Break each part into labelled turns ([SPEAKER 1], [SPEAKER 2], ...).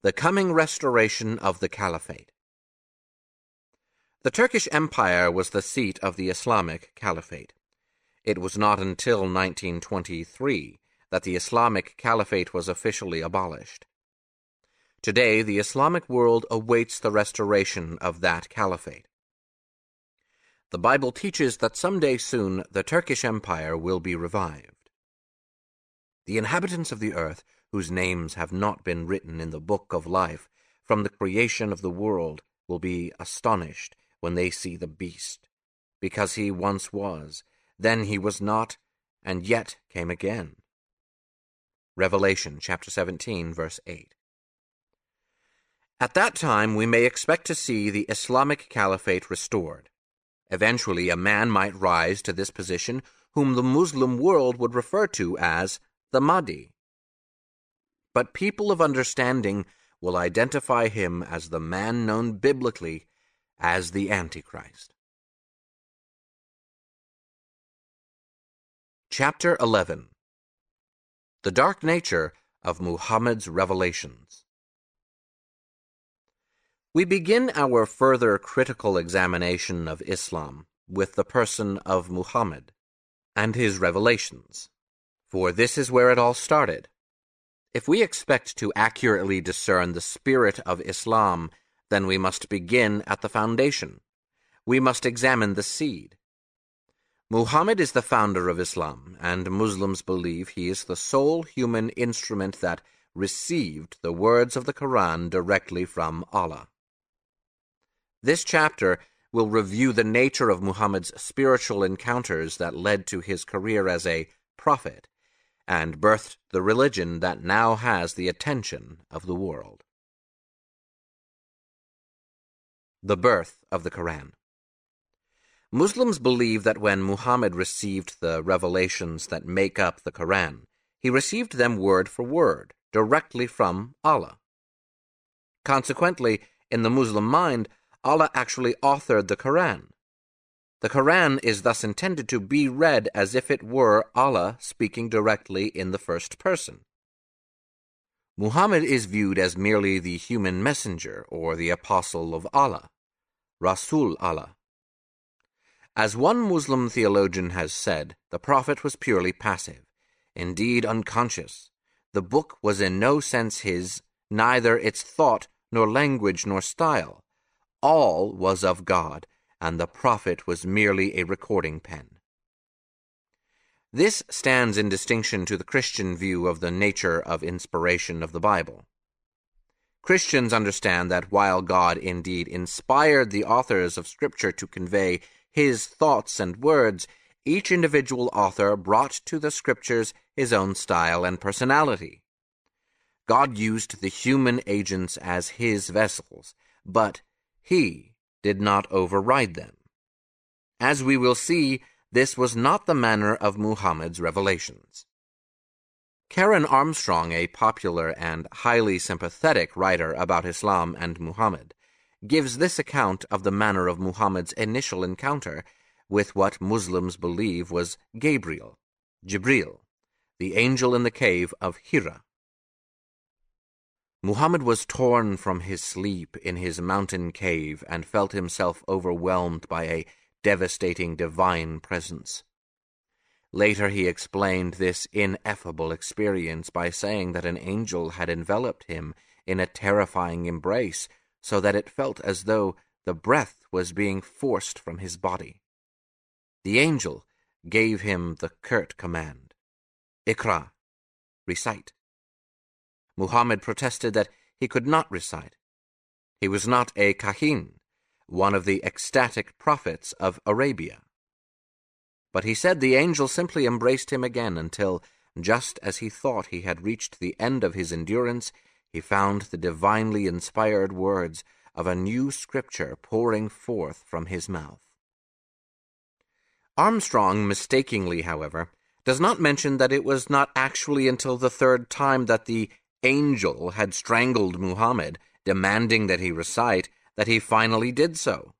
[SPEAKER 1] The coming restoration of the Caliphate. The Turkish Empire was the seat of the Islamic Caliphate. It was not until 1923 that the Islamic Caliphate was officially abolished. Today, the Islamic world awaits the restoration of that caliphate. The Bible teaches that someday soon the Turkish Empire will be revived. The inhabitants of the earth whose names have not been written in the book of life from the creation of the world will be astonished when they see the beast, because he once was, then he was not, and yet came again. Revelation chapter 17, verse 8. At that time, we may expect to see the Islamic Caliphate restored. Eventually, a man might rise to this position whom the Muslim world would refer to as the Mahdi but people of understanding will identify him as the man known biblically as the Antichrist. Chapter 11 The Dark Nature of Muhammad's Revelations We begin our further critical examination of Islam with the person of Muhammad and his revelations, for this is where it all started. If we expect to accurately discern the spirit of Islam, then we must begin at the foundation. We must examine the seed. Muhammad is the founder of Islam, and Muslims believe he is the sole human instrument that received the words of the Quran directly from Allah. This chapter will review the nature of Muhammad's spiritual encounters that led to his career as a prophet and birthed the religion that now has the attention of the world. The Birth of the Quran Muslims believe that when Muhammad received the revelations that make up the Quran, he received them word for word, directly from Allah. Consequently, in the Muslim mind, Allah actually authored the Quran, the Quran is thus intended to be read as if it were Allah speaking directly in the first person. Muhammad is viewed as merely the human messenger or the apostle of Allah, Rasul Allah. As one Muslim theologian has said, the Prophet was purely passive, indeed unconscious. The book was in no sense his, neither its thought, nor language, nor style. All was of God, and the prophet was merely a recording pen. This stands in distinction to the Christian view of the nature of inspiration of the Bible. Christians understand that while God indeed inspired the authors of Scripture to convey his thoughts and words, each individual author brought to the Scriptures his own style and personality. God used the human agents as his vessels, but he did not override them. As we will see, this was not the manner of Muhammad's revelations. Karen Armstrong, a popular and highly sympathetic writer about Islam and Muhammad, gives this account of the manner of Muhammad's initial encounter with what Muslims believe was Gabriel, Jibril, the angel in the cave of Hira. Muhammad was torn from his sleep in his mountain cave and felt himself overwhelmed by a devastating divine presence. Later he explained this ineffable experience by saying that an angel had enveloped him in a terrifying embrace so that it felt as though the breath was being forced from his body. The angel gave him the curt command, Ikra, recite. Muhammad protested that he could not recite. He was not a kahin, one of the ecstatic prophets of Arabia. But he said the angel simply embraced him again until, just as he thought he had reached the end of his endurance, he found the divinely inspired words of a new scripture pouring forth from his mouth. Armstrong mistakenly, however, does not mention that it was not actually until the third time that the angel had strangled Muhammad, demanding that he recite, that he finally did so.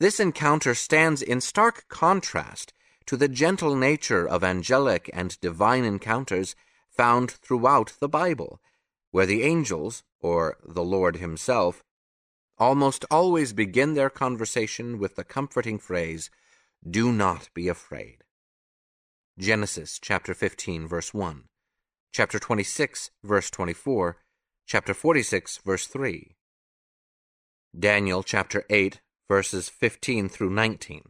[SPEAKER 1] This encounter stands in stark contrast to the gentle nature of angelic and divine encounters found throughout the Bible, where the angels, or the Lord himself, almost always begin their conversation with the comforting phrase, Do not be afraid. Genesis chapter 15 verse 1, chapter 26 verse 24, chapter 46 verse 3. Daniel chapter 8 verses 15 through 19,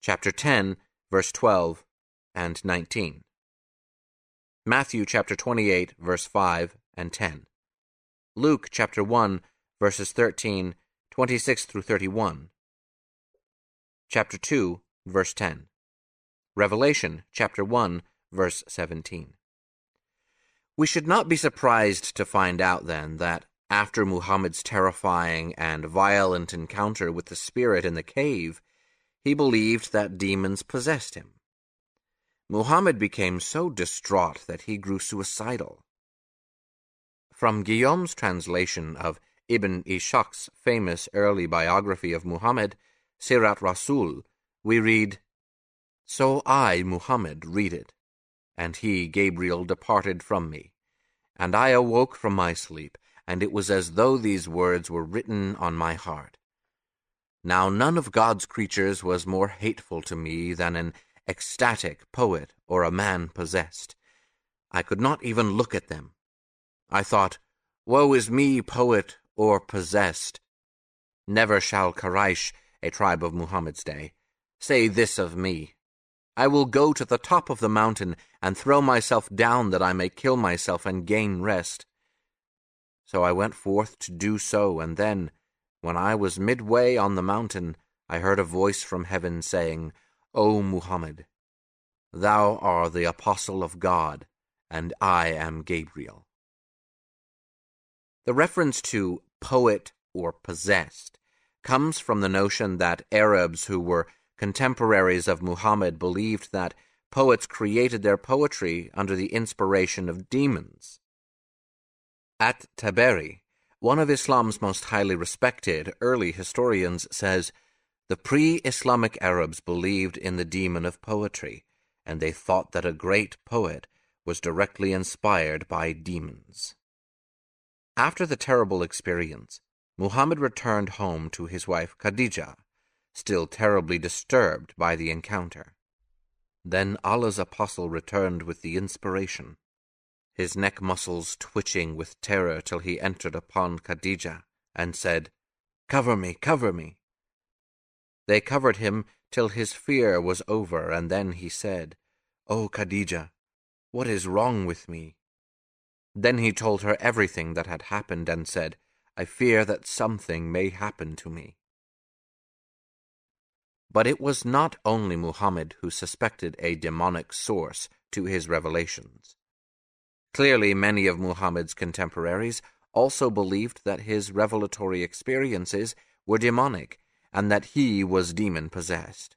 [SPEAKER 1] chapter 10 verse 12 and 19. Matthew chapter 28 verse 5 and 10. Luke chapter 1 verses 13, 26 through 31. Chapter 2 verse 10. Revelation chapter 1 verse 17. We should not be surprised to find out then that after Muhammad's terrifying and violent encounter with the spirit in the cave, he believed that demons possessed him. Muhammad became so distraught that he grew suicidal. From Guillaume's translation of Ibn Ishaq's famous early biography of Muhammad, Sirat Rasul, we read, So I, Muhammad, read it, and he, Gabriel, departed from me. And I awoke from my sleep, and it was as though these words were written on my heart. Now none of God's creatures was more hateful to me than an ecstatic poet or a man possessed. I could not even look at them. I thought, Woe is me, poet or possessed. Never shall Quraysh, a tribe of Muhammad's day, say this of me. I will go to the top of the mountain and throw myself down that I may kill myself and gain rest. So I went forth to do so, and then, when I was midway on the mountain, I heard a voice from heaven saying, O Muhammad, thou art the apostle of God, and I am Gabriel. The reference to poet or possessed comes from the notion that Arabs who were contemporaries of Muhammad believed that poets created their poetry under the inspiration of demons. At Taberi, one of Islam's most highly respected early historians says, The pre-Islamic Arabs believed in the demon of poetry, and they thought that a great poet was directly inspired by demons. After the terrible experience, Muhammad returned home to his wife Khadijah, still terribly disturbed by the encounter. Then Allah's apostle returned with the inspiration, his neck muscles twitching with terror till he entered upon Khadijah and said, Cover me, cover me. They covered him till his fear was over, and then he said, O Khadijah, what is wrong with me? Then he told her everything that had happened and said, I fear that something may happen to me. But it was not only Muhammad who suspected a demonic source to his revelations. Clearly, many of Muhammad's contemporaries also believed that his revelatory experiences were demonic and that he was demon possessed.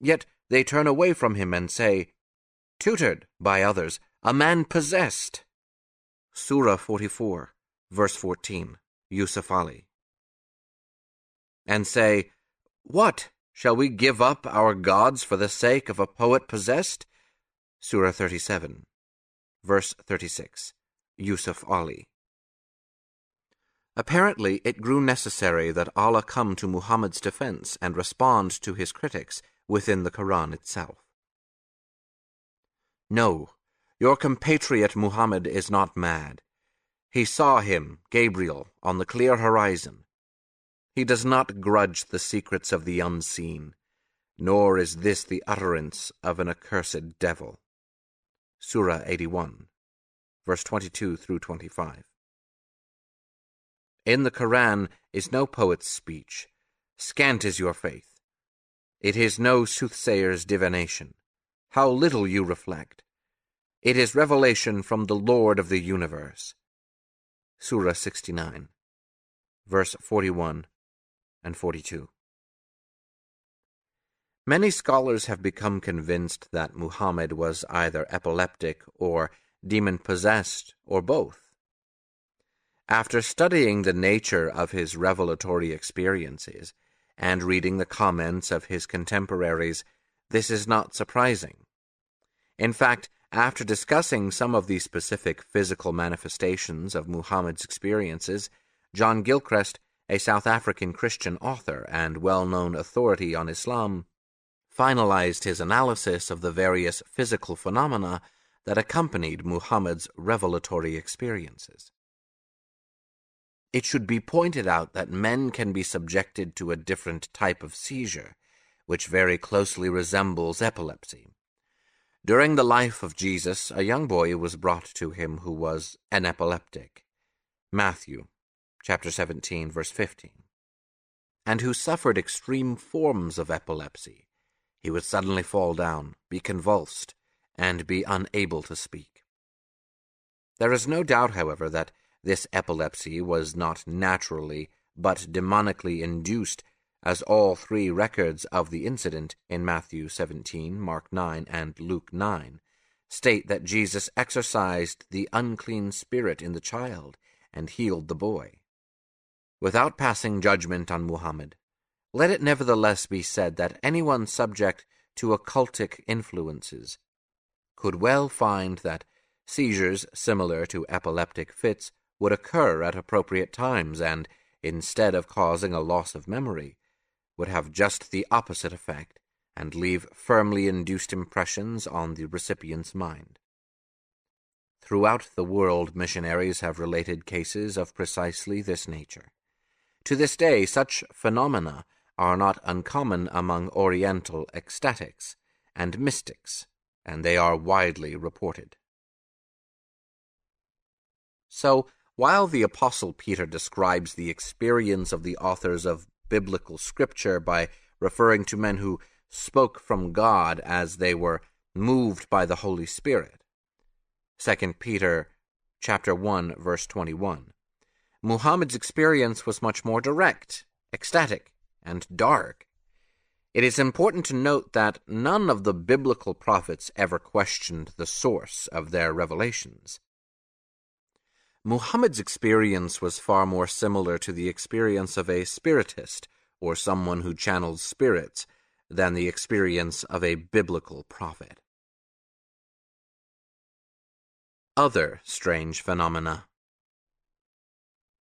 [SPEAKER 1] Yet they turn away from him and say, tutored by others, a man possessed. Surah 44, verse 14, Yusuf Ali. And say, What? Shall we give up our gods for the sake of a poet possessed? Surah 37, verse 36, Yusuf Ali. Apparently, it grew necessary that Allah come to Muhammad's defense and respond to his critics within the Quran itself. No, your compatriot Muhammad is not mad. He saw him, Gabriel, on the clear horizon. He does not grudge the secrets of the unseen, nor is this the utterance of an accursed devil. Surah 81, verse 22 through 25. In the Koran is no poet's speech. Scant is your faith. It is no soothsayer's divination. How little you reflect. It is revelation from the Lord of the universe. Surah 69, verse 41 and 42. Many scholars have become convinced that Muhammad was either epileptic or demon possessed or both. After studying the nature of his revelatory experiences and reading the comments of his contemporaries, this is not surprising. In fact, After discussing some of the specific physical manifestations of Muhammad's experiences, John Gilchrist, a South African Christian author and well known authority on Islam, finalized his analysis of the various physical phenomena that accompanied Muhammad's revelatory experiences. It should be pointed out that men can be subjected to a different type of seizure, which very closely resembles epilepsy. During the life of Jesus, a young boy was brought to him who was an epileptic. Matthew chapter 17 verse 15. And who suffered extreme forms of epilepsy. He would suddenly fall down, be convulsed, and be unable to speak. There is no doubt, however, that this epilepsy was not naturally but demonically induced, as all three records of the incident in Matthew 17, Mark 9, and Luke 9 state that Jesus exorcised the unclean spirit in the child and healed the boy. Without passing judgment on Muhammad, let it nevertheless be said that anyone subject to occultic influences could well find that seizures similar to epileptic fits would occur at appropriate times and, instead of causing a loss of memory, would have just the opposite effect and leave firmly induced impressions on the recipient's mind. Throughout the world, missionaries have related cases of precisely this nature. To this day, such phenomena are not uncommon among Oriental ecstatics and mystics and they are widely reported. So, while the Apostle Peter describes the experience of the authors of biblical scripture by referring to men who spoke from God as they were moved by the Holy Spirit, 2 Peter chapter 1 verse 21, Muhammad's experience was much more direct, ecstatic, and dark. It is important to note that none of the biblical prophets ever questioned the source of their revelations. Muhammad's experience was far more similar to the experience of a spiritist or someone who channels spirits than the experience of a biblical prophet. Other strange phenomena.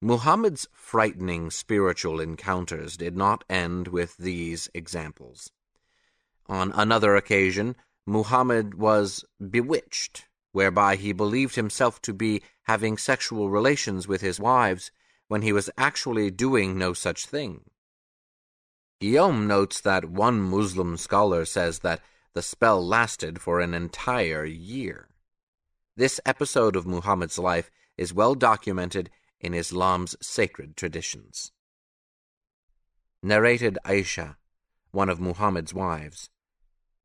[SPEAKER 1] Muhammad's frightening spiritual encounters did not end with these examples. On another occasion, Muhammad was bewitched, whereby he believed himself to be having sexual relations with his wives when he was actually doing no such thing. Guillaume notes that one Muslim scholar says that the spell lasted for an entire year. This episode of Muhammad's life is well documented in Islam's sacred traditions. Narrated Aisha, one of Muhammad's wives.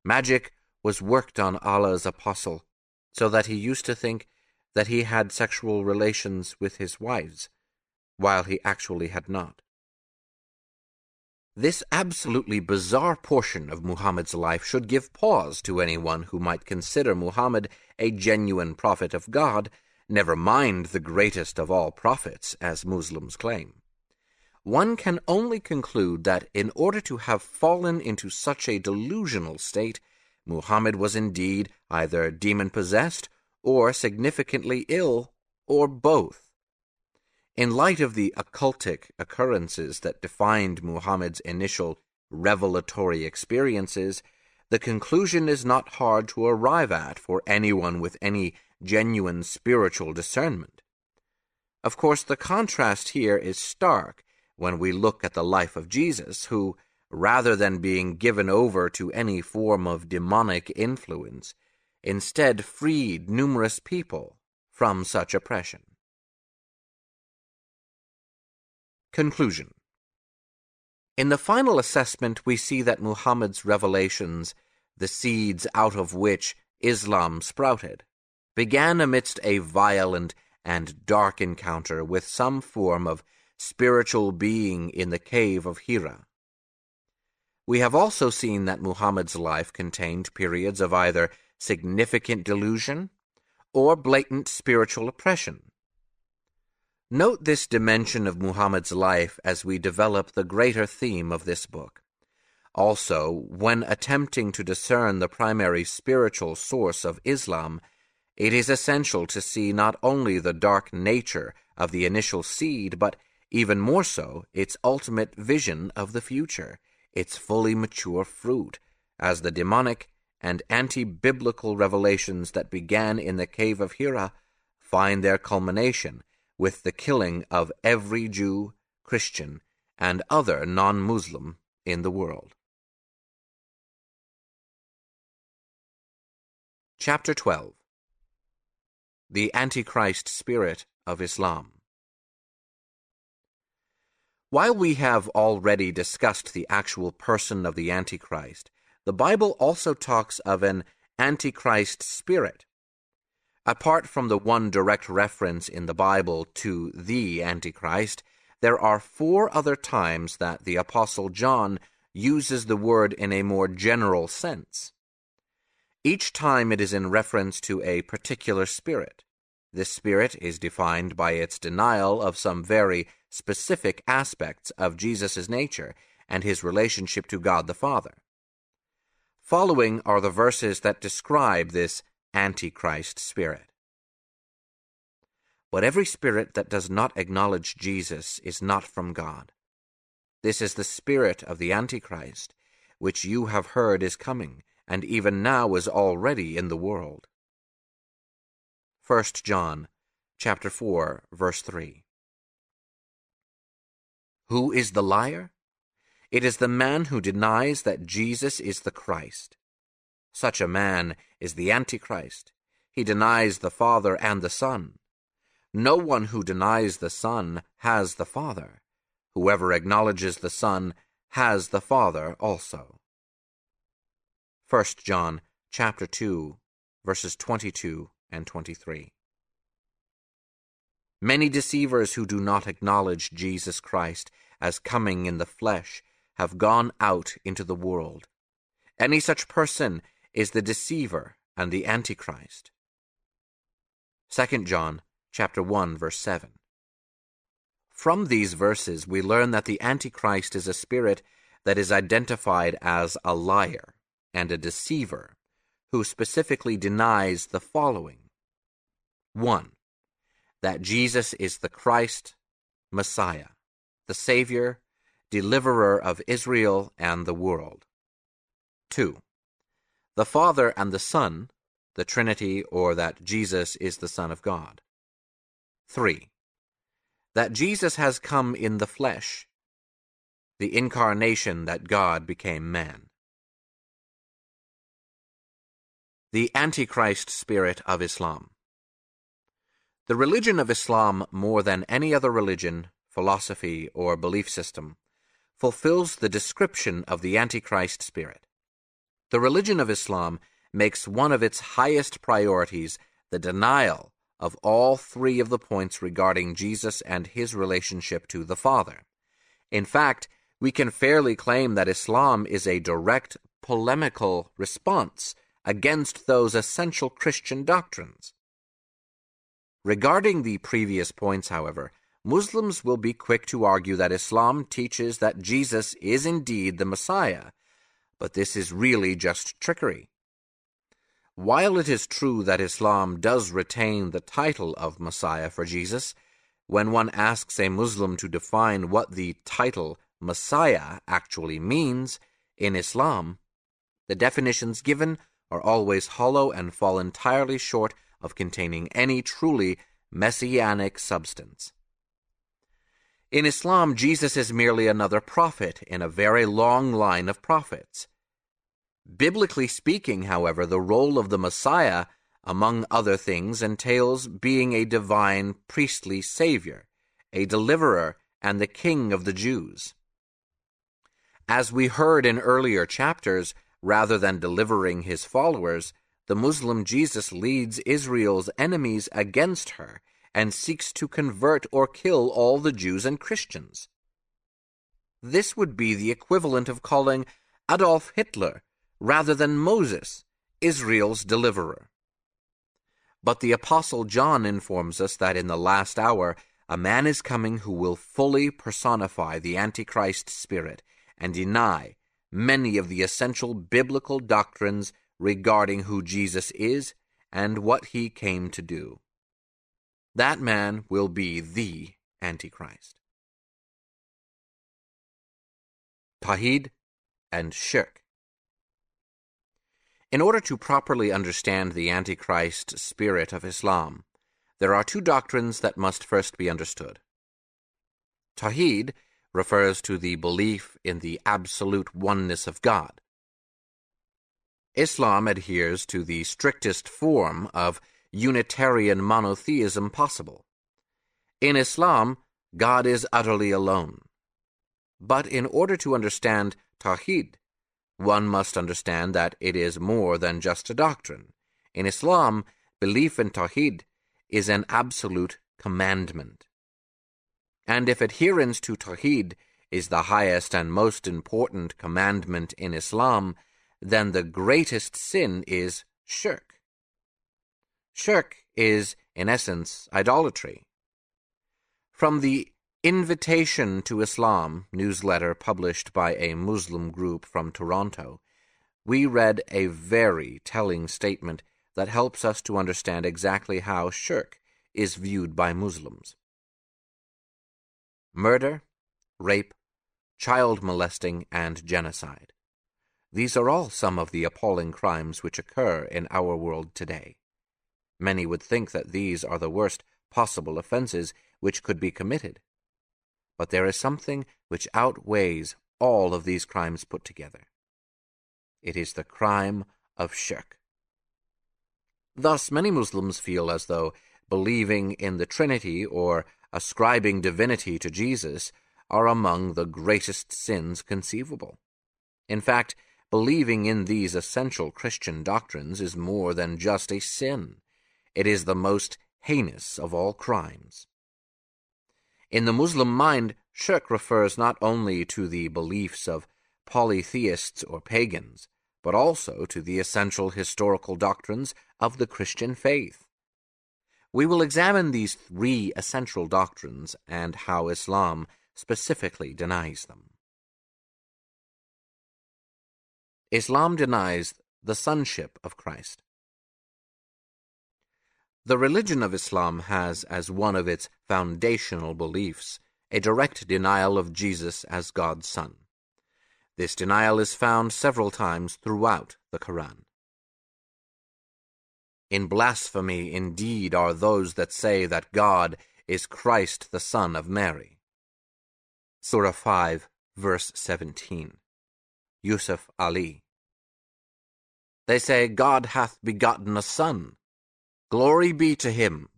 [SPEAKER 1] Magic was worked on Allah's apostle, so that he used to think that he had sexual relations with his wives, while he actually had not. This absolutely bizarre portion of Muhammad's life should give pause to anyone who might consider Muhammad a genuine prophet of God never mind the greatest of all prophets, as Muslims claim. One can only conclude that in order to have fallen into such a delusional state, Muhammad was indeed either demon possessed or significantly ill, or both. In light of the occultic occurrences that defined Muhammad's initial revelatory experiences, the conclusion is not hard to arrive at for anyone with any genuine spiritual discernment. Of course, the contrast here is stark when we look at the life of Jesus, who, rather than being given over to any form of demonic influence, instead freed numerous people from such oppression. Conclusion In the final assessment, we see that Muhammad's revelations, the seeds out of which Islam sprouted, began amidst a violent and dark encounter with some form of spiritual being in the cave of Hira. We have also seen that Muhammad's life contained periods of either significant delusion or blatant spiritual oppression. Note this dimension of Muhammad's life as we develop the greater theme of this book. Also, when attempting to discern the primary spiritual source of Islam, It is essential to see not only the dark nature of the initial seed, but even more so its ultimate vision of the future, its fully mature fruit, as the demonic and anti-biblical revelations that began in the cave of Hira find their culmination with the killing of every Jew, Christian, and other non-Muslim in the world. Chapter 12 The Antichrist Spirit of Islam While we have already discussed the actual person of the Antichrist, the Bible also talks of an Antichrist spirit. Apart from the one direct reference in the Bible to the Antichrist, there are four other times that the Apostle John uses the word in a more general sense. Each time it is in reference to a particular spirit. This spirit is defined by its denial of some very specific aspects of Jesus' nature and his relationship to God the Father. Following are the verses that describe this Antichrist spirit. But every spirit that does not acknowledge Jesus is not from God. This is the spirit of the Antichrist, which you have heard is coming, and even now is already in the world. 1 John chapter 4 verse 3 Who is the liar? It is the man who denies that Jesus is the Christ. Such a man is the Antichrist. He denies the Father and the Son. No one who denies the Son has the Father. Whoever acknowledges the Son has the Father also. 1 John chapter 2 verses 22 and 23. Many deceivers who do not acknowledge Jesus Christ as coming in the flesh have gone out into the world. Any such person is the deceiver and the antichrist. 2 John chapter 1 verse 7. From these verses we learn that the Antichrist is a spirit that is identified as a liar and a deceiver who specifically denies the following. 1. That Jesus is the Christ, Messiah, the Savior, deliverer of Israel and the world. 2. The Father and the Son, the Trinity, or that Jesus is the Son of God. 3. That Jesus has come in the flesh, the incarnation that God became man. The Antichrist Spirit of Islam The religion of Islam, more than any other religion, philosophy, or belief system, fulfills the description of the Antichrist spirit. The religion of Islam makes one of its highest priorities the denial of all three of the points regarding Jesus and his relationship to the Father. In fact, we can fairly claim that Islam is a direct polemical response against those essential Christian doctrines. Regarding the previous points, however, Muslims will be quick to argue that Islam teaches that Jesus is indeed the Messiah, but this is really just trickery. While it is true that Islam does retain the title of Messiah for Jesus, when one asks a Muslim to define what the title Messiah actually means in Islam, the definitions given are always hollow and fall entirely short of containing any truly messianic substance. In Islam, Jesus is merely another prophet in a very long line of prophets. Biblically speaking, however, the role of the Messiah, among other things, entails being a divine priestly savior, a deliverer, and the king of the Jews. As we heard in earlier chapters, rather than delivering his followers, the Muslim Jesus leads Israel's enemies against her and seeks to convert or kill all the Jews and Christians. This would be the equivalent of calling Adolf Hitler rather than Moses, Israel's deliverer. But the Apostle John informs us that in the last hour a man is coming who will fully personify the Antichrist spirit and deny many of the essential biblical doctrines regarding who Jesus is and what he came to do. That man will be the Antichrist. Tawhid and Shirk. In order to properly understand the Antichrist spirit of Islam, there are two doctrines that must first be understood. Tawhid refers to the belief in the absolute oneness of God. Islam adheres to the strictest form of Unitarian monotheism possible. In Islam, God is utterly alone. But in order to understand Tawhid, one must understand that it is more than just a doctrine. In Islam, belief in Tawhid is an absolute commandment. And if adherence to Tawhid is the highest and most important commandment in Islam, then the greatest sin is shirk. Shirk is, in essence, idolatry. From the Invitation to Islam newsletter published by a Muslim group from Toronto, we read a very telling statement that helps us to understand exactly how shirk is viewed by Muslims. Murder, rape, child molesting, and genocide. These are all some of the appalling crimes which occur in our world today. Many would think that these are the worst possible offenses which could be committed but there is something which outweighs all of these crimes put together. It is the crime of shirk. Thus, many Muslims feel as though believing in the Trinity or ascribing divinity to Jesus are among the greatest sins conceivable. In fact, believing in these essential Christian doctrines is more than just a sin. It is the most heinous of all crimes. In the Muslim mind, shirk refers not only to the beliefs of polytheists or pagans, but also to the essential historical doctrines of the Christian faith. We will examine these three essential doctrines and how Islam specifically denies them. Islam denies the sonship of Christ. The religion of Islam has as one of its foundational beliefs a direct denial of Jesus as God's Son. This denial is found several times throughout the Quran. In blasphemy indeed are those that say that God is Christ the Son of Mary. Surah 5, verse 17. Yusuf Ali. They say, God hath begotten a son. Glory be to him.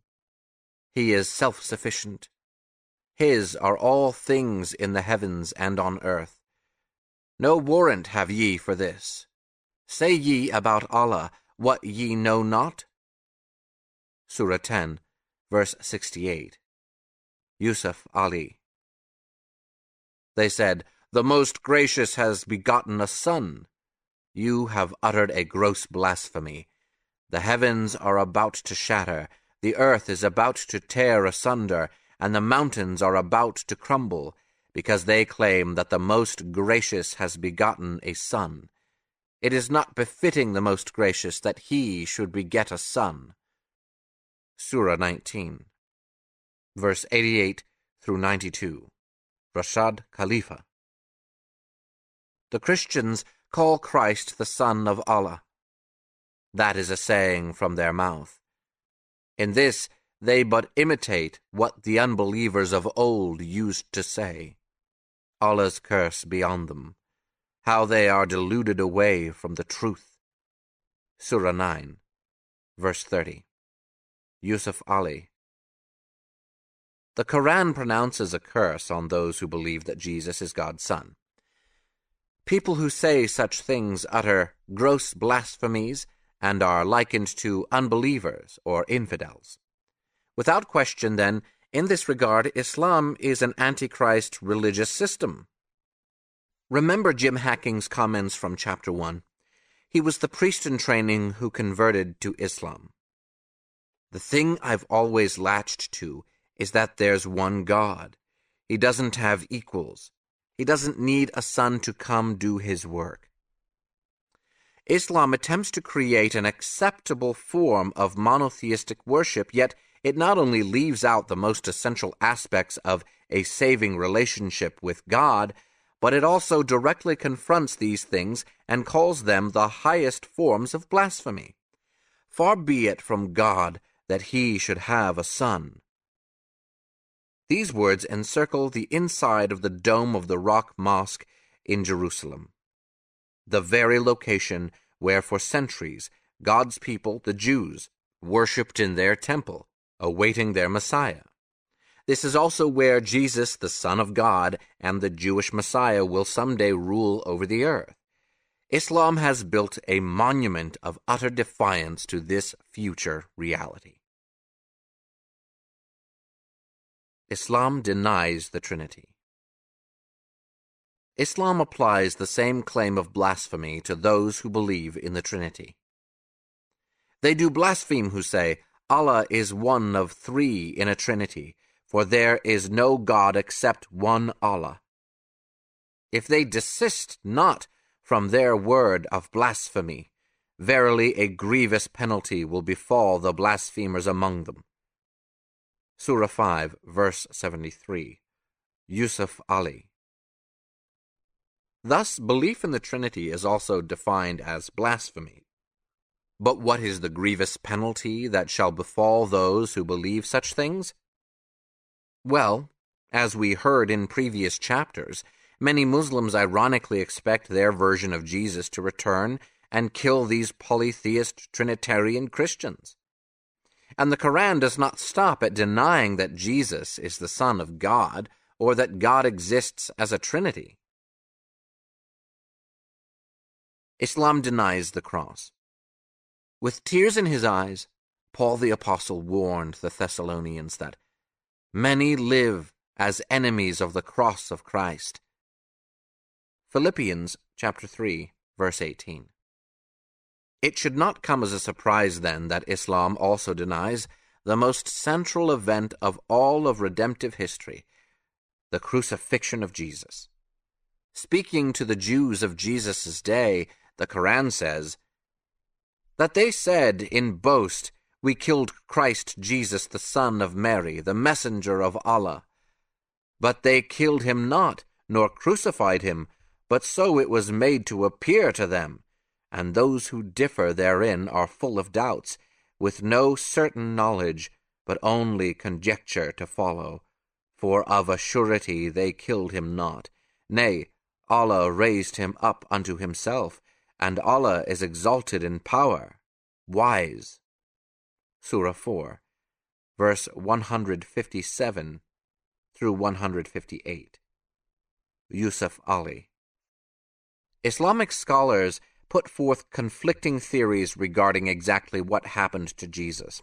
[SPEAKER 1] He is self-sufficient. His are all things in the heavens and on earth. No warrant have ye for this. Say ye about Allah what ye know not? Surah 10, verse 68. Yusuf Ali. They said, The Most Gracious has begotten a son. You have uttered a gross blasphemy. The heavens are about to shatter, the earth is about to tear asunder, and the mountains are about to crumble, because they claim that the Most Gracious has begotten a son. It is not befitting the Most Gracious that he should beget a son. Surah 19, verse 88 through 92. Rashad Khalifa. The Christians call Christ the Son of Allah. That is a saying from their mouth. In this they but imitate what the unbelievers of old used to say. Allah's curse be on them, how they are deluded away from the truth. Surah 9, verse 30. Yusuf Ali. The Quran pronounces a curse on those who believe that Jesus is God's Son. People who say such things utter gross blasphemies and are likened to unbelievers or infidels. Without question, then, in this regard, Islam is an antichrist religious system. Remember Jim Hacking's comments from Chapter 1. He was the priest in training who converted to Islam. The thing I've always latched to is that there's one God. He doesn't have equals. He doesn't need a son to come do his work. Islam attempts to create an acceptable form of monotheistic worship, yet it not only leaves out the most essential aspects of a saving relationship with God, but it also directly confronts these things and calls them the highest forms of blasphemy. Far be it from God that he should have a son. These words encircle the inside of the dome of the Rock Mosque in Jerusalem, the very location where for centuries God's people, the Jews, worshipped in their temple, awaiting their Messiah. This is also where Jesus, the Son of God, and the Jewish Messiah will someday rule over the earth. Islam has built a monument of utter defiance to this future reality. Islam denies the Trinity. Islam applies the same claim of blasphemy to those who believe in the Trinity. They do blaspheme who say, Allah is one of three in a Trinity, for there is no God except one Allah. If they desist not from their word of blasphemy, verily a grievous penalty will befall the blasphemers among them. Surah 5, verse 73. Yusuf Ali. Thus, belief in the Trinity is also defined as blasphemy. But what is the grievous penalty that shall befall those who believe such things? Well, as we heard in previous chapters, many Muslims ironically expect their version of Jesus to return and kill these polytheist Trinitarian Christians. And the Quran does not stop at denying that Jesus is the Son of God or that God exists as a Trinity. Islam denies the cross. With tears in his eyes, Paul the Apostle warned the Thessalonians that Many live as enemies of the cross of Christ. Philippians chapter 3, verse 18. It should not come as a surprise, then, that Islam also denies the most central event of all of redemptive history, the crucifixion of Jesus. Speaking to the Jews of Jesus' day, the Koran says, That they said in boast, we killed Christ Jesus, the Son of Mary, the messenger of Allah. But they killed him not, nor crucified him, but so it was made to appear to them. And those who differ therein are full of doubts, with no certain knowledge, but only conjecture to follow. For of a surety they killed him not. Nay, Allah raised him up unto himself, and Allah is exalted in power, wise. Surah 4, verse 157 through 158. Yusuf Ali. Islamic scholars put forth conflicting theories regarding exactly what happened to Jesus.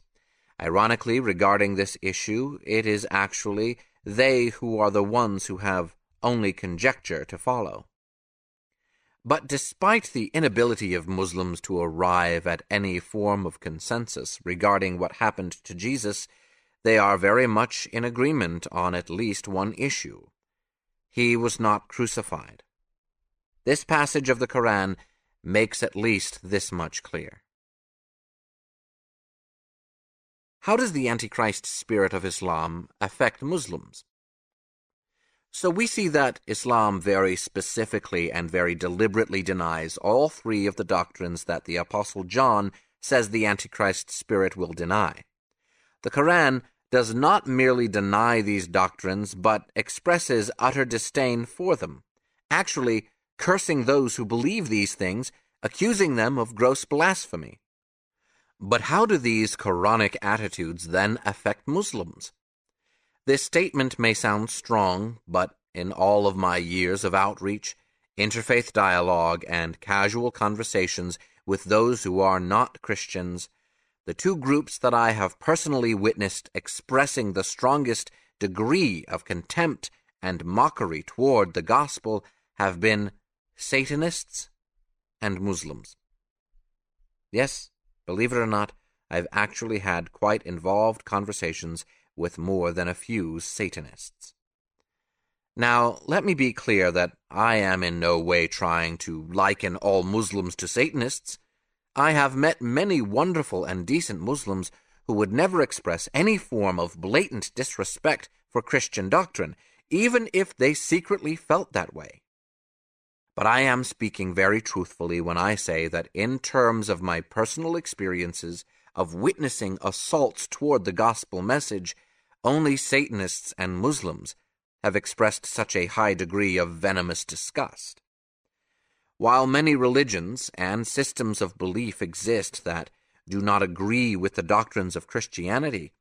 [SPEAKER 1] Ironically, regarding this issue, it is actually they who are the ones who have only conjecture to follow. But despite the inability of Muslims to arrive at any form of consensus regarding what happened to Jesus, they are very much in agreement on at least one issue. He was not crucified. This passage of the Koran makes at least this much clear. How does the Antichrist spirit of Islam affect Muslims? So we see that Islam very specifically and very deliberately denies all three of the doctrines that the Apostle John says the Antichrist spirit will deny. The Quran does not merely deny these doctrines, but expresses utter disdain for them, actually cursing those who believe these things, accusing them of gross blasphemy. But how do these Quranic attitudes then affect Muslims? This statement may sound strong, but in all of my years of outreach, interfaith dialogue, and casual conversations with those who are not Christians, the two groups that I have personally witnessed expressing the strongest degree of contempt and mockery toward the gospel have been Satanists and Muslims. Yes, believe it or not, I've actually had quite involved conversations with more than a few Satanists. Now, let me be clear that I am in no way trying to liken all Muslims to Satanists. I have met many wonderful and decent Muslims who would never express any form of blatant disrespect for Christian doctrine, even if they secretly felt that way. But I am speaking very truthfully when I say that in terms of my personal experiences of witnessing assaults toward the gospel message, only Satanists and Muslims have expressed such a high degree of venomous disgust. While many religions and systems of belief exist that do not agree with the doctrines of Christianity,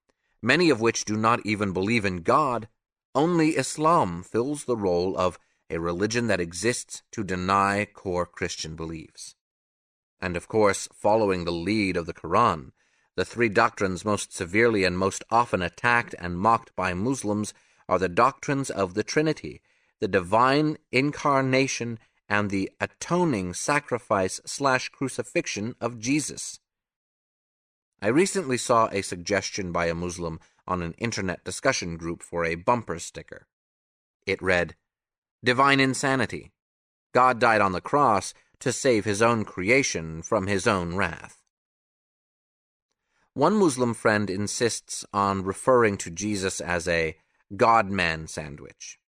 [SPEAKER 1] many of which do not even believe in God, only Islam fills the role of a religion that exists to deny core Christian beliefs. And of course, following the lead of the Quran, the three doctrines most severely and most often attacked and mocked by Muslims are the doctrines of the Trinity, the divine incarnation, and the atoning sacrifice slash crucifixion of Jesus. I recently saw a suggestion by a Muslim on an internet discussion group for a bumper sticker. It read, Divine insanity. God died on the cross to save his own creation from his own wrath. One Muslim friend insists on referring to Jesus as a God man sandwich.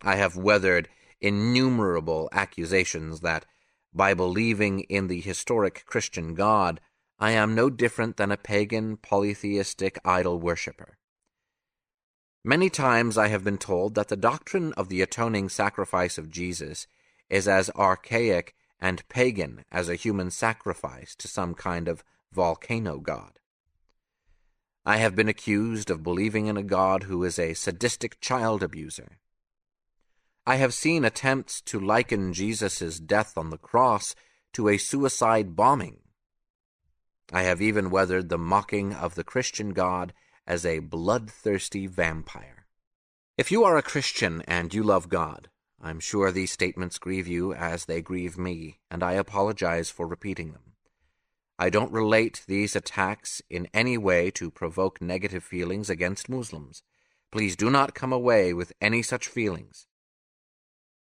[SPEAKER 1] I have weathered innumerable accusations that, by believing in the historic Christian God, I am no different than a pagan polytheistic idol worshipper. Many times I have been told that the doctrine of the atoning sacrifice of Jesus is as archaic and pagan as a human sacrifice to some kind of volcano god. I have been accused of believing in a God who is a sadistic child abuser. I have seen attempts to liken Jesus' death on the cross to a suicide bombing. I have even weathered the mocking of the Christian God as a bloodthirsty vampire. If you are a Christian and you love God, I'm sure these statements grieve you as they grieve me, and I apologize for repeating them. I don't relate these attacks in any way to provoke negative feelings against Muslims. Please do not come away with any such feelings.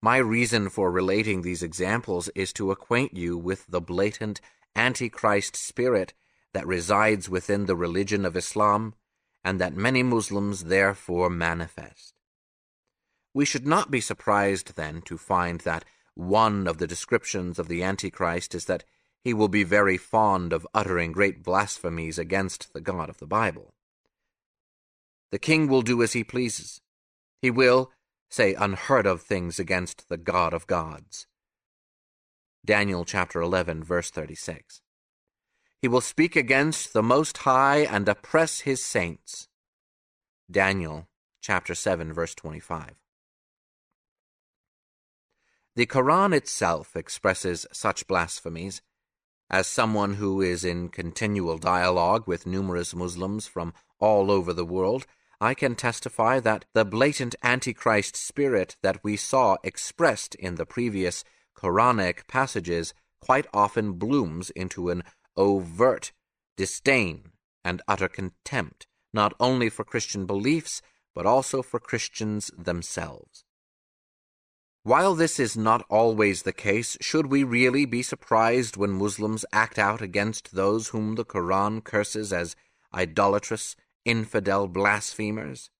[SPEAKER 1] My reason for relating these examples is to acquaint you with the blatant antichrist spirit that resides within the religion of Islam and that many Muslims therefore manifest. We should not be surprised, then, to find that one of the descriptions of the Antichrist is that he will be very fond of uttering great blasphemies against the God of the Bible. The king will do as he pleases. He will say unheard of things against the God of gods. Daniel chapter 11, verse 36. He will speak against the Most High and oppress his saints. Daniel chapter 7, verse 25. The Quran itself expresses such blasphemies as someone who is in continual dialogue with numerous Muslims from all over the world, I can testify that the blatant Antichrist spirit that we saw expressed in the previous Quranic passages quite often blooms into an overt disdain and utter contempt, not only for Christian beliefs, but also for Christians themselves. While this is not always the case, should we really be surprised when Muslims act out against those whom the Quran curses as idolatrous, infidel blasphemers?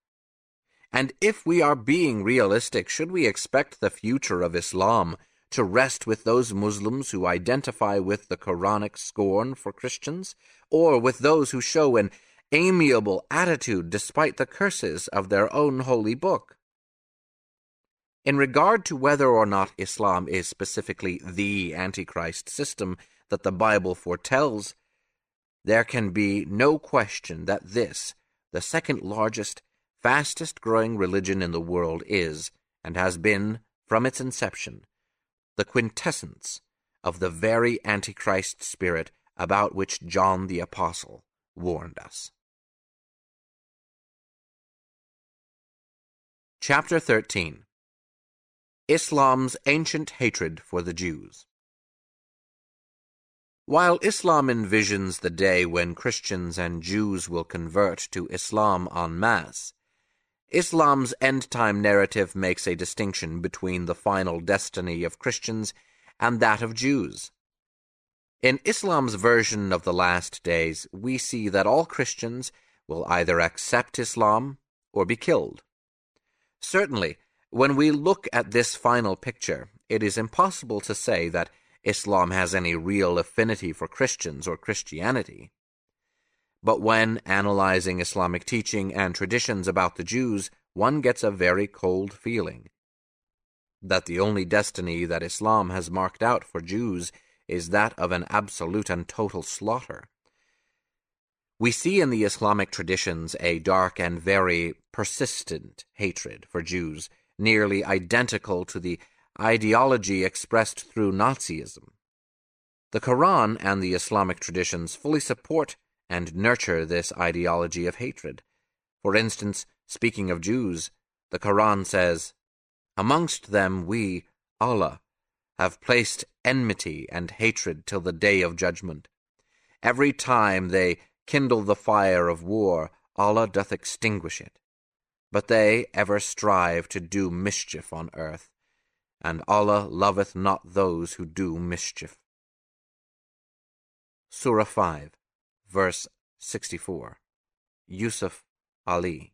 [SPEAKER 1] And if we are being realistic, should we expect the future of Islam to rest with those Muslims who identify with the Quranic scorn for Christians, or with those who show an amiable attitude despite the curses of their own holy book? In regard to whether or not Islam is specifically the Antichrist system that the Bible foretells, there can be no question that this, the second largest, fastest growing religion in the world, is, and has been, from its inception, the quintessence of the very Antichrist spirit about which John the Apostle warned us. Chapter 13 Islam's ancient hatred for the Jews. While Islam envisions the day when Christians and Jews will convert to Islam en masse, Islam's end time narrative makes a distinction between the final destiny of Christians and that of Jews. In Islam's version of the last days, we see that all Christians will either accept Islam or be killed. Certainly, when we look at this final picture, it is impossible to say that Islam has any real affinity for Christians or Christianity. But when analyzing Islamic teaching and traditions about the Jews, one gets a very cold feeling. That the only destiny that Islam has marked out for Jews is that of an absolute and total slaughter. We see in the Islamic traditions a dark and very persistent hatred for Jews, nearly identical to the ideology expressed through Nazism. The Quran and the Islamic traditions fully support and nurture this ideology of hatred. For instance, speaking of Jews, the Quran says, Amongst them we, Allah, have placed enmity and hatred till the day of judgment. Every time they kindle the fire of war, Allah doth extinguish it. But they ever strive to do mischief on earth, and Allah loveth not those who do mischief. Surah 5, verse 64. Yusuf Ali.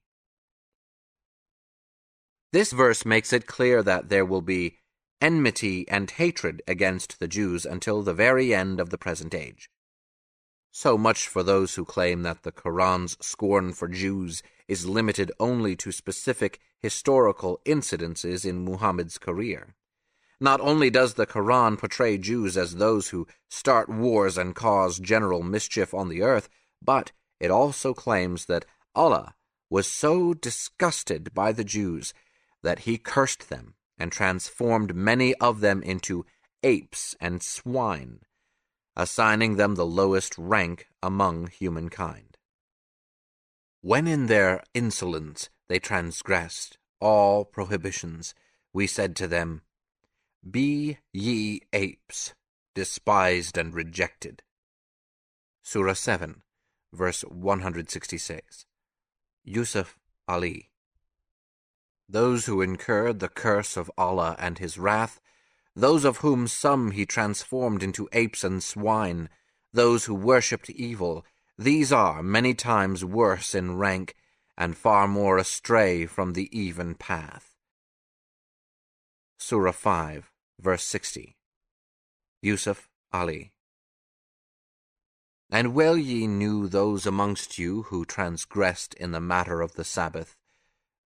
[SPEAKER 1] This verse makes it clear that there will be enmity and hatred against the Jews until the very end of the present age. So much for those who claim that the Quran's scorn for Jews is limited only to specific historical incidences in Muhammad's career. Not only does the Quran portray Jews as those who start wars and cause general mischief on the earth, but it also claims that Allah was so disgusted by the Jews that he cursed them and transformed many of them into apes and swine, assigning them the lowest rank among humankind. When in their insolence they transgressed all prohibitions, we said to them, Be ye apes, despised and rejected. Surah 7, verse 166. Yusuf Ali those who incurred the curse of Allah and his wrath, those of whom some he transformed into apes and swine, those who worshipped evil, these are many times worse in rank and far more astray from the even path. Surah 5, verse 60. Yusuf Ali. And well ye knew those amongst you who transgressed in the matter of the Sabbath,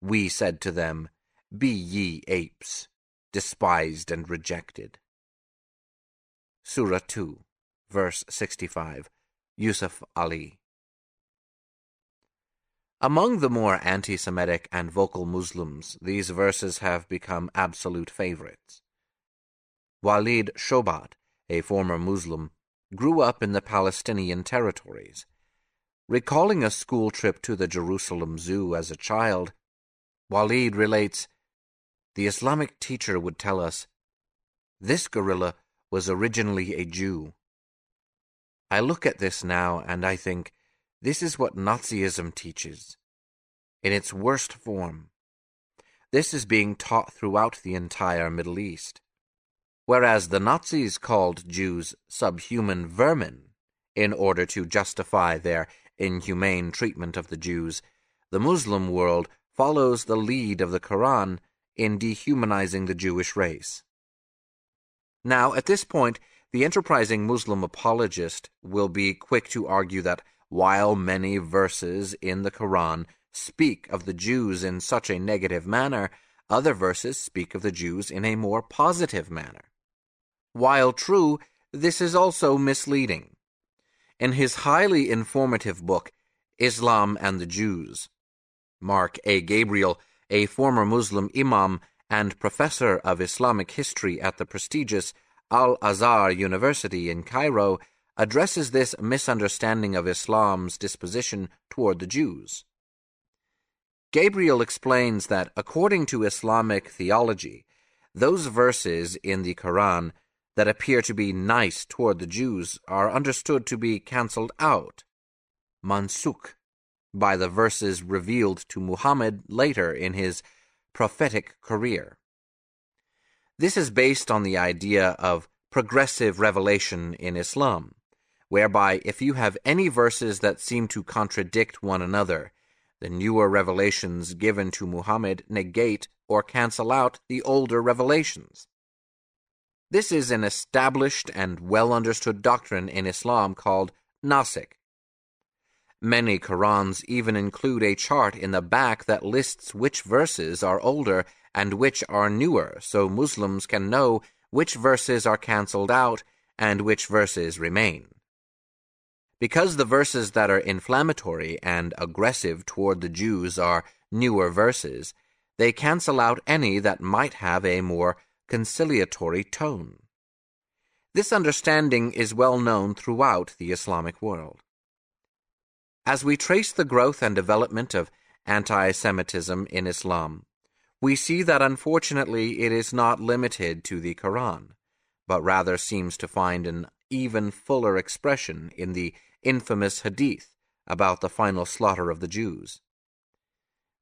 [SPEAKER 1] we said to them, Be ye apes, despised and rejected. Surah 2, verse 65, Yusuf Ali. Among the more anti Semitic and vocal Muslims, these verses have become absolute favorites. Walid Shoebat, a former Muslim, grew up in the Palestinian territories. Recalling a school trip to the Jerusalem Zoo as a child, Walid relates, the Islamic teacher would tell us, this gorilla was originally a Jew. I look at this now and I think, this is what Nazism teaches, in its worst form. This is being taught throughout the entire Middle East. Whereas the Nazis called Jews subhuman vermin in order to justify their inhumane treatment of the Jews, the Muslim world follows the lead of the Quran in dehumanizing the Jewish race. Now, at this point, the enterprising Muslim apologist will be quick to argue that while many verses in the Quran speak of the Jews in such a negative manner, other verses speak of the Jews in a more positive manner. While true, this is also misleading. In his highly informative book, Islam and the Jews, Mark A. Gabriel, a former Muslim imam and professor of Islamic history at the prestigious Al Azhar University in Cairo, addresses this misunderstanding of Islam's disposition toward the Jews. Gabriel explains that according to Islamic theology, those verses in the Quran that appear to be nice toward the Jews are understood to be cancelled out, mansukh, by the verses revealed to Muhammad later in his prophetic career. This is based on the idea of progressive revelation in Islam, whereby if you have any verses that seem to contradict one another, the newer revelations given to Muhammad negate or cancel out the older revelations. This is an established and well understood doctrine in Islam called Nasikh. Many Qurans even include a chart in the back that lists which verses are older and which are newer, so Muslims can know which verses are cancelled out and which verses remain. Because the verses that are inflammatory and aggressive toward the Jews are newer verses, they cancel out any that might have a more conciliatory tone. This understanding is well known throughout the Islamic world. As we trace the growth and development of anti Semitism in Islam, we see that unfortunately it is not limited to the Quran, but rather seems to find an even fuller expression in the infamous Hadith about the final slaughter of the Jews.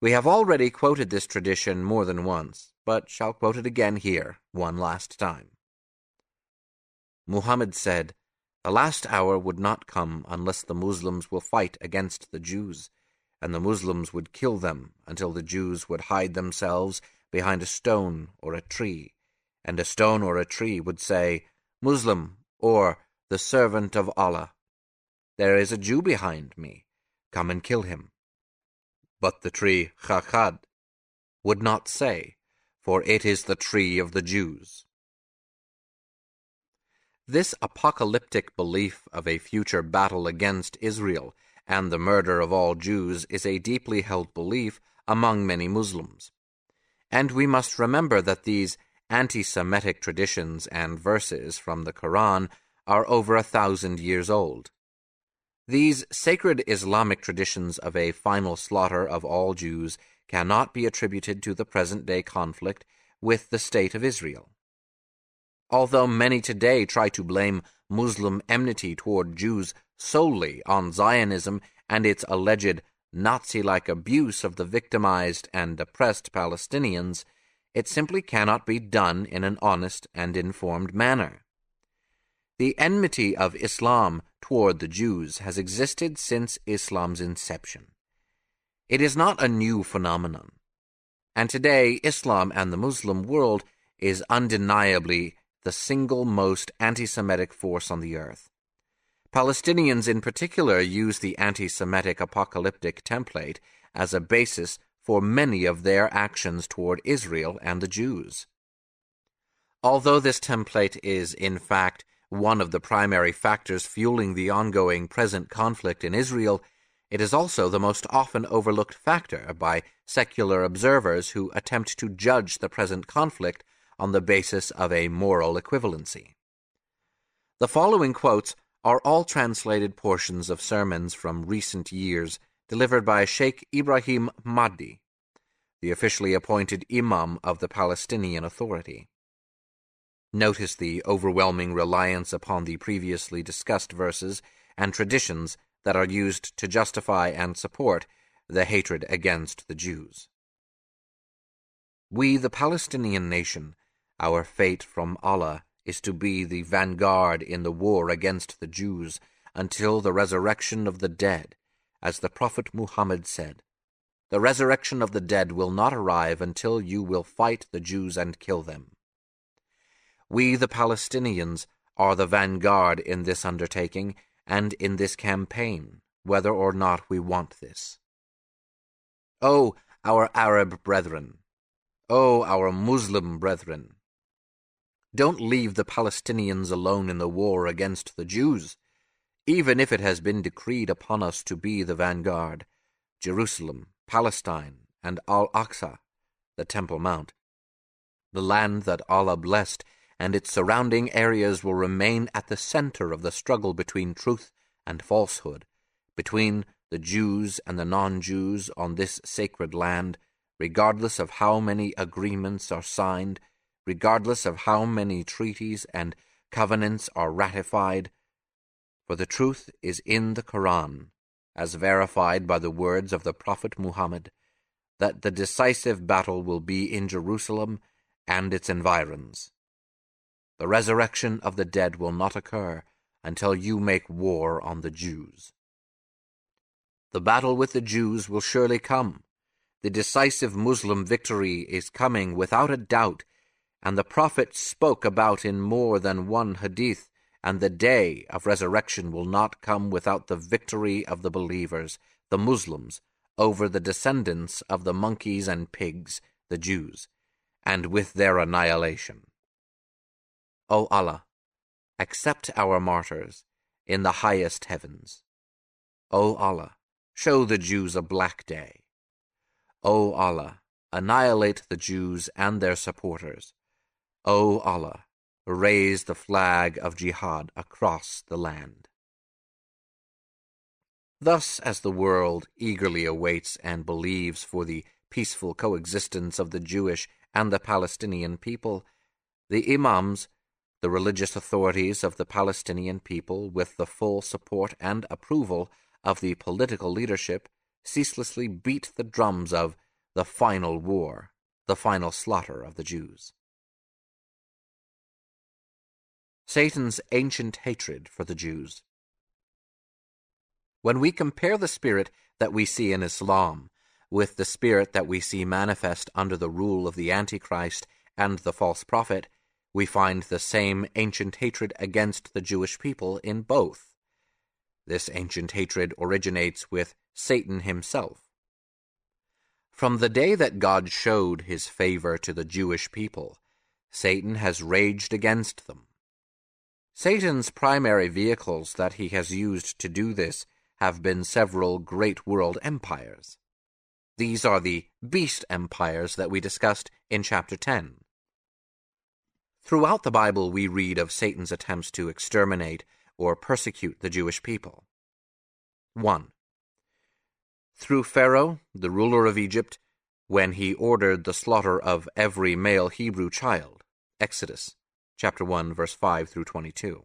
[SPEAKER 1] We have already quoted this tradition more than once, but shall quote it again here, one last time. Muhammad said, The last hour would not come unless the Muslims will fight against the Jews, and the Muslims would kill them until the Jews would hide themselves behind a stone or a tree, and a stone or a tree would say, Muslim, or the servant of Allah. There is a Jew behind me. Come and kill him. But the tree Gharqad would not say, for it is the tree of the Jews. This apocalyptic belief of a future battle against Israel and the murder of all Jews is a deeply held belief among many Muslims. And we must remember that these anti Semitic traditions and verses from the Quran are over a thousand years old. These sacred Islamic traditions of a final slaughter of all Jews cannot be attributed to the present day conflict with the State of Israel. Although many today try to blame Muslim enmity toward Jews solely on Zionism and its alleged Nazi like abuse of the victimized and oppressed Palestinians, it simply cannot be done in an honest and informed manner. The enmity of Islam toward the Jews has existed since Islam's inception. It is not a new phenomenon. And today, Islam and the Muslim world is undeniably the single most anti Semitic force on the earth. Palestinians in particular use the anti Semitic apocalyptic template as a basis for many of their actions toward Israel and the Jews. Although this template is, in fact, one of the primary factors fueling the ongoing present conflict in Israel, it is also the most often overlooked factor by secular observers who attempt to judge the present conflict on the basis of a moral equivalency. The following quotes are all translated portions of sermons from recent years delivered by Sheikh Ibrahim Mahdi, the officially appointed Imam of the Palestinian Authority. Notice the overwhelming reliance upon the previously discussed verses and traditions that are used to justify and support the hatred against the Jews. We, the Palestinian nation, our fate from Allah is to be the vanguard in the war against the Jews until the resurrection of the dead, as the Prophet Muhammad said. The resurrection of the dead will not arrive until you will fight the Jews and kill them. We, the Palestinians, are the vanguard in this undertaking and in this campaign, whether or not we want this. O our Arab brethren! O our Muslim brethren! Don't leave the Palestinians alone in the war against the Jews, even if it has been decreed upon us to be the vanguard. Jerusalem, Palestine, and Al Aqsa, the Temple Mount. The land that Allah blessed and its surrounding areas will remain at the center of the struggle between truth and falsehood, between the Jews and the non Jews on this sacred land, regardless of how many agreements are signed, regardless of how many treaties and covenants are ratified. For the truth is in the Koran, as verified by the words of the Prophet Muhammad, that the decisive battle will be in Jerusalem and its environs. The resurrection of the dead will not occur until you make war on the Jews. The battle with the Jews will surely come. The decisive Muslim victory is coming without a doubt, and the Prophet spoke about in more than one hadith, and the day of resurrection will not come without the victory of the believers, the Muslims, over the descendants of the monkeys and pigs, the Jews, and with their annihilation. O Allah, accept our martyrs in the highest heavens. O Allah, show the Jews a black day. O Allah, annihilate the Jews and their supporters. O Allah, raise the flag of jihad across the land. Thus, as the world eagerly awaits and believes for the peaceful coexistence of the Jewish and the Palestinian people, the Imams, the religious authorities of the Palestinian people, with the full support and approval of the political leadership, ceaselessly beat the drums of the final war, the final slaughter of the Jews. Satan's ancient hatred for the Jews. When we compare the spirit that we see in Islam with the spirit that we see manifest under the rule of the Antichrist and the false prophet, we find the same ancient hatred against the Jewish people in both. This ancient hatred originates with Satan himself. From the day that God showed his favor to the Jewish people, Satan has raged against them. Satan's primary vehicles that he has used to do this have been several great world empires. These are the beast empires that we discussed in chapter 10. Throughout the Bible, we read of Satan's attempts to exterminate or persecute the Jewish people. 1. Through Pharaoh, the ruler of Egypt, when he ordered the slaughter of every male Hebrew child. Exodus chapter 1 verse 5 through 22.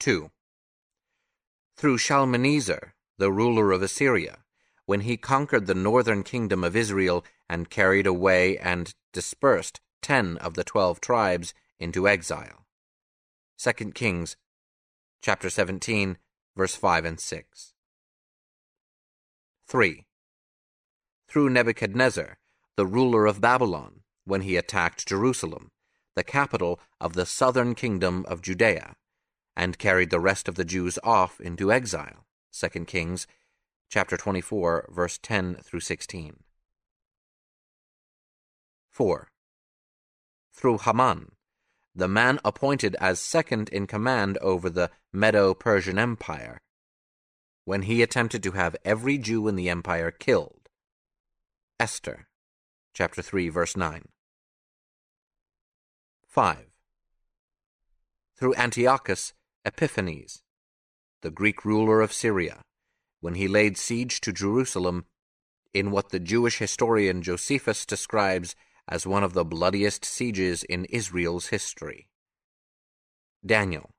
[SPEAKER 1] 2 through Shalmaneser, the ruler of Assyria, when he conquered the northern kingdom of Israel and carried away and dispersed ten of the twelve tribes into exile. 2 Kings chapter 17, verse 5 and 6. 3. Through Nebuchadnezzar, the ruler of Babylon, when he attacked Jerusalem, the capital of the southern kingdom of Judea, and carried the rest of the Jews off into exile. 2 Kings chapter 24 verse 10 through 16. 4. Through Haman, the man appointed as second in command over the Medo-Persian Empire, when he attempted to have every Jew in the empire killed. Esther chapter 3 verse 9. 5. Through Antiochus Epiphanes, the Greek ruler of Syria, when he laid siege to Jerusalem in what the Jewish historian Josephus describes as one of the bloodiest sieges in Israel's history. Daniel,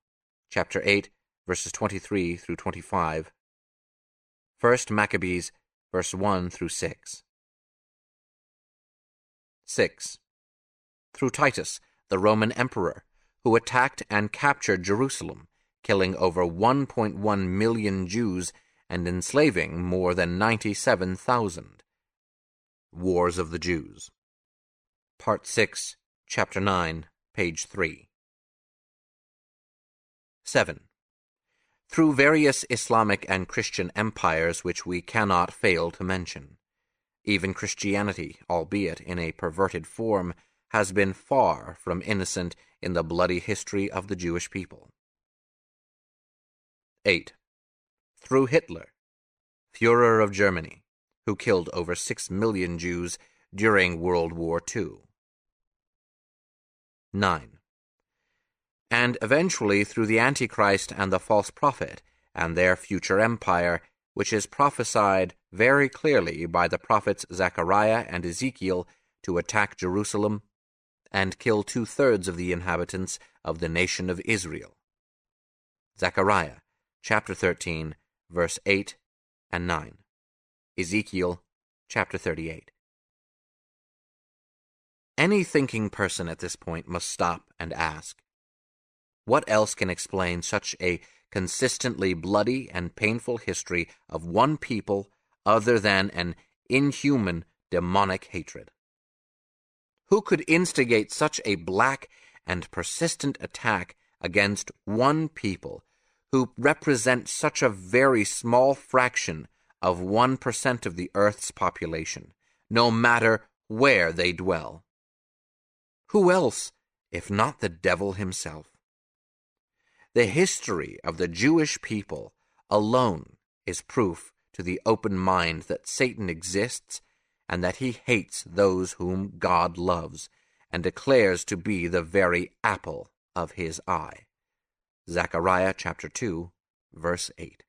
[SPEAKER 1] chapter 8, verses 23 through 25. 1 Maccabees, verse 1 through 6. 6. Through Titus, the Roman emperor, who attacked and captured Jerusalem killing over 1.1 million Jews and enslaving more than 97,000. Wars of the Jews. Part 6, Chapter 9, page 3. 7. Through various Islamic and Christian empires which we cannot fail to mention. Even Christianity, albeit in a perverted form, has been far from innocent in the bloody history of the Jewish people. 8. Through Hitler, Fuhrer of Germany, who killed over six million Jews during World War II. 9. And eventually through the Antichrist and the false prophet and their future empire, which is prophesied very clearly by the prophets Zechariah and Ezekiel to attack Jerusalem and kill two thirds of the inhabitants of the nation of Israel. Zechariah chapter 13, verse 8 and 9. Ezekiel chapter 38. Any thinking person at this point must stop and ask, what else can explain such a consistently bloody and painful history of one people other than an inhuman demonic hatred? Who could instigate such a black and persistent attack against one people who represent such a very small fraction of 1% of the earth's population, no matter where they dwell? Who else, if not the devil himself? The history of the Jewish people alone is proof to the open mind that Satan exists and that he hates those whom God loves and declares to be the very apple of his eye. Zechariah chapter 2, verse 8.